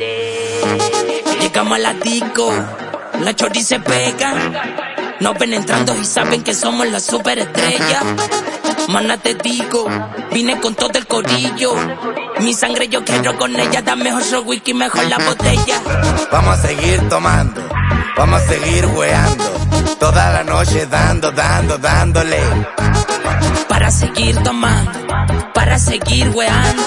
Llegamos a la disco, la chori se pega. Nos ven entrando y saben que somos la superestrella. Mana te digo, vine con todo el corillo. Mi sangre yo quiero con ella, da mejor su whisky, mejor la botella. Vamos a seguir tomando, vamos a seguir weando. Toda la noche dando, dando, dándole. Para seguir tomando, para seguir weando,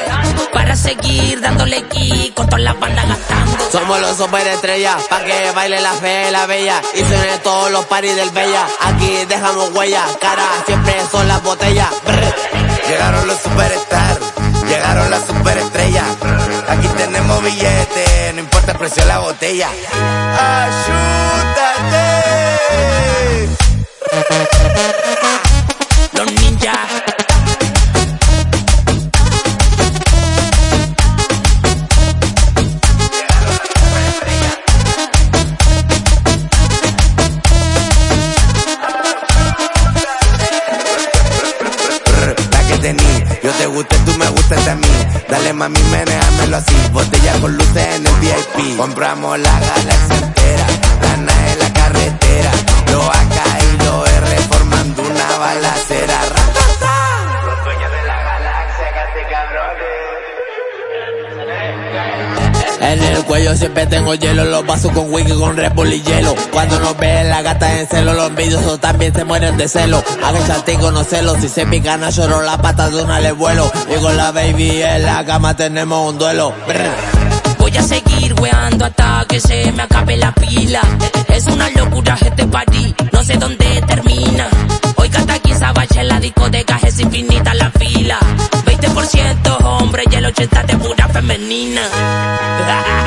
para seguir dándole aquí con todas las bandas gastando. Somos los superestrellas, pa' que baile la fe la bella. Y suene todos los paris del bella. Aquí dejamos huella, cara, siempre son las botellas. Llegaron los superstars, llegaron las superestrellas. Aquí tenemos billetes, no importa el precio de la botella. Yo te gusté, tú me gustas a mí. Dale mami, menéamelo así. Botella con luces en el VIP. Compramos la galaxia entera, En el cuello siempre tengo hielo, los vasos con whisky, con Red Bull y hielo. Cuando nos ven la gata en celo, los envidiosos también se mueren de celo. Hagan chantico, no celo, si se pican a lloro la pata de una le vuelo. Y con la baby en la cama tenemos un duelo. Voy a seguir weando hasta que se me acabe la pila. Es una locura este party, no sé dónde termina. Oiga, hasta aquí esa bache la discoteca es infinita la fila. 20% hombre y el 80% de pura femenina. Ha ha ha!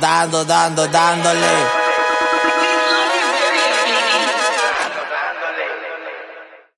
Dando, dando, dándole.